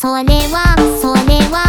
それはそれは。